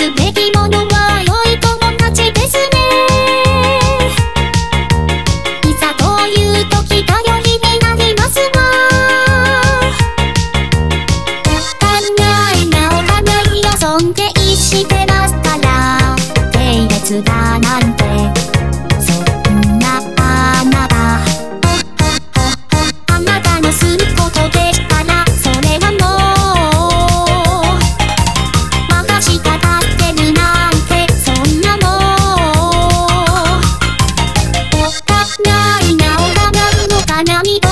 すべきものは良い友達ですねいざという時頼りになりますが考え直らないよ尊敬してますから軽蔑だなんて花見と